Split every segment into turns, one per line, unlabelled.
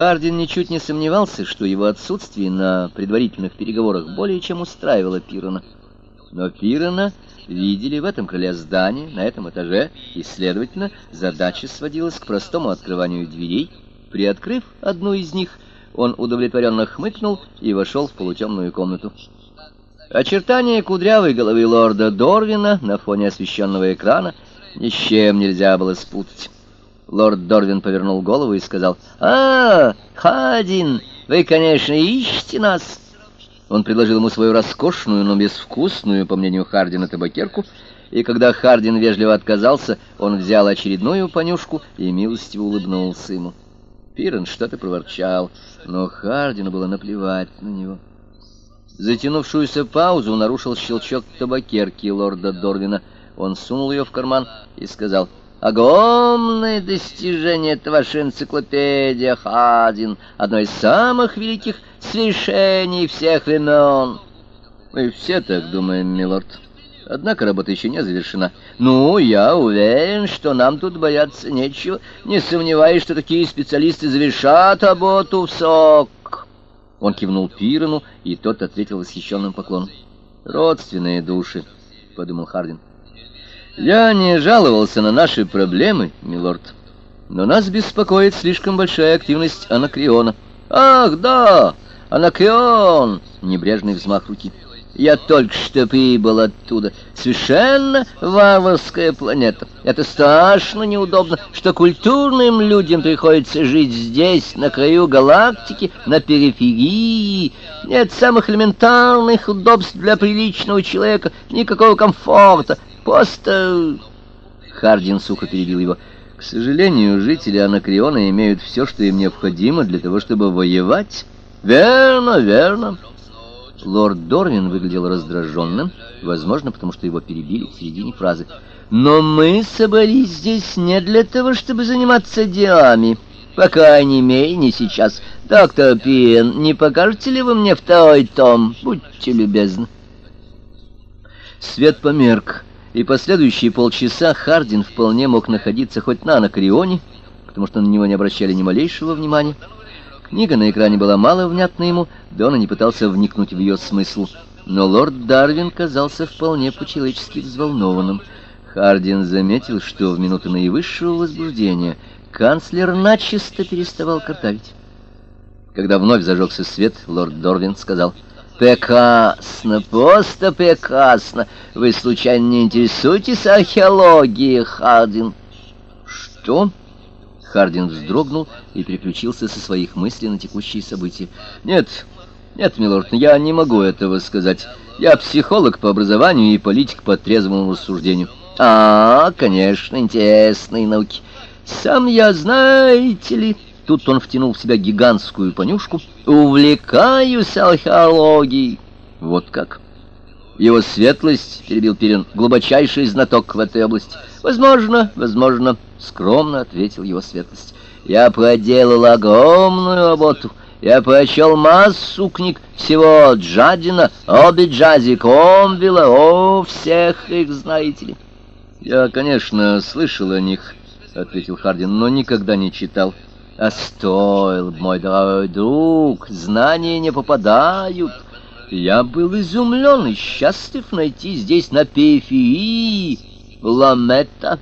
Хардин ничуть не сомневался, что его отсутствие на предварительных переговорах более чем устраивало Пирона. Но Пирона видели в этом крыле здания, на этом этаже, и, следовательно, задача сводилась к простому открыванию дверей. Приоткрыв одну из них, он удовлетворенно хмыкнул и вошел в полутемную комнату. Очертания кудрявой головы лорда Дорвина на фоне освещенного экрана ни с чем нельзя было спутать. Лорд Дорвин повернул голову и сказал, «А, Хадин, вы, конечно, ищете нас». Он предложил ему свою роскошную, но безвкусную, по мнению Хардина, табакерку, и когда Хардин вежливо отказался, он взял очередную понюшку и милостиво улыбнулся ему. Пирен что-то проворчал, но Хардину было наплевать на него. Затянувшуюся паузу нарушил щелчок табакерки лорда Дорвина. Он сунул ее в карман и сказал, «Огромное достижение это ваша энциклопедия, Хадин, одно из самых великих свершений всех времен». «Мы все так думаем, милорд». Однако работа еще не завершена. Ну, я уверен, что нам тут бояться нечего. Не сомневаюсь, что такие специалисты завершат работу в сок. Он кивнул Пирону, и тот ответил восхищенным поклоном. «Родственные души», — подумал Хардин. «Я не жаловался на наши проблемы, милорд, но нас беспокоит слишком большая активность анакреона». «Ах, да, анакреон!» — небрежный взмах руки. Я только что прибыл оттуда. Совершенно варварская планета. Это страшно неудобно, что культурным людям приходится жить здесь, на краю галактики, на периферии. Нет самых элементарных удобств для приличного человека, никакого комфорта. Просто... Хардин сухо перебил его. К сожалению, жители Анакреона имеют все, что им необходимо для того, чтобы воевать. Верно, верно. Лорд Дорвин выглядел раздраженным, возможно, потому что его перебили в середине фразы. «Но мы собрались здесь не для того, чтобы заниматься делами, по крайней мере, не сейчас. Доктор Пиен, не покажете ли вы мне второй том? Будьте любезны». Свет померк, и последующие полчаса Хардин вполне мог находиться хоть на Анакреоне, потому что на него не обращали ни малейшего внимания. Книга на экране была мало внятна ему, да он и не пытался вникнуть в ее смысл. Но лорд Дарвин казался вполне по-человечески взволнованным. Хардин заметил, что в минуты наивысшего возбуждения канцлер начисто переставал картавить. Когда вновь зажегся свет, лорд Дорвин сказал, «Прекрасно, просто прекрасно! Вы случайно не интересуетесь археологией, Хардин?» «Что?» Хардин вздрогнул и переключился со своих мыслей на текущие события. «Нет, нет, милорд, я не могу этого сказать. Я психолог по образованию и политик по трезвому рассуждению». «А, конечно, интересные науки. Сам я, знаете ли...» Тут он втянул в себя гигантскую понюшку. «Увлекаюсь археологией». «Вот как?» Его светлость, — перебил Пирин, — глубочайший знаток в этой области. Возможно, возможно, — скромно ответил его светлость. Я проделал огромную работу. Я прочел массу книг всего Джадина, Оби Джази, Комвилла, о, всех их знаете ли. Я, конечно, слышал о них, — ответил Хардин, — но никогда не читал. А стоил, мой дорогой друг, знания не попадают. Я был изумлен и счастлив найти здесь на периферии Ламетта.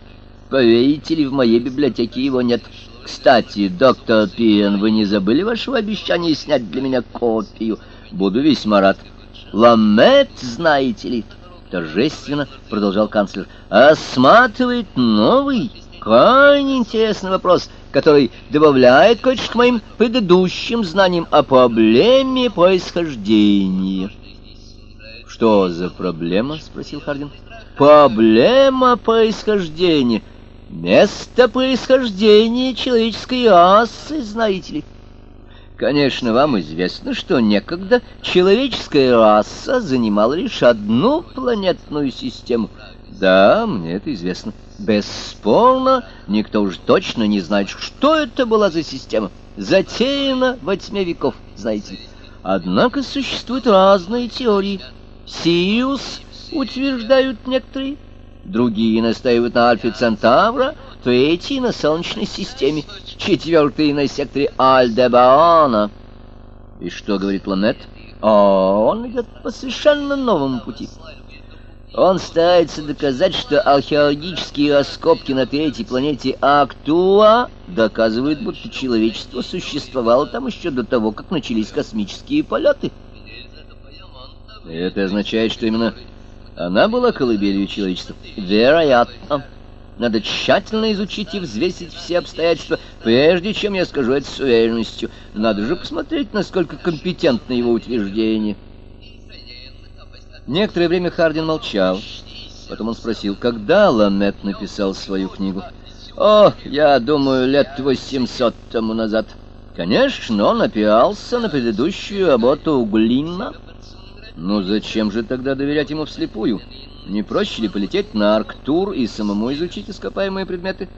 Поверите ли, в моей библиотеке его нет. Кстати, доктор Пиен, вы не забыли вашего обещания снять для меня копию? Буду весьма рад. Ламет, знаете ли, торжественно продолжал канцлер, осматривает новый, крайне интересный вопрос — который добавляет кое-что к моим предыдущим знаниям о проблеме происхождения. «Что за проблема?» — спросил Хардин. «Проблема происхождения. Место происхождения человеческой расы, знаете ли». Конечно, вам известно, что некогда человеческая раса занимала лишь одну планетную систему. Да, мне это известно. Бесспорно, никто уж точно не знает, что это была за система. Затеяна во тьме веков, знаете. Однако существуют разные теории. Сириус, утверждают некоторые, другие настаивают на Альфе Центавра, третий на Солнечной системе, четвертый на секторе Альдебаона. И что говорит Ламет? О, он идет по совершенно новому пути. Он старается доказать, что археологические раскопки на третьей планете Актуа доказывают, будто человечество существовало там еще до того, как начались космические полеты. И это означает, что именно она была колыбелью человечества? Вероятно. Надо тщательно изучить и взвесить все обстоятельства, прежде чем я скажу это с уверенностью. Надо же посмотреть, насколько компетентно его утверждение. Некоторое время Хардин молчал. Потом он спросил, когда Ламет написал свою книгу. «О, я думаю, лет 800 тому назад». Конечно, он опирался на предыдущую работу Глинна. Ну зачем же тогда доверять ему вслепую? Не проще ли полететь на Арктур и самому изучить ископаемые предметы?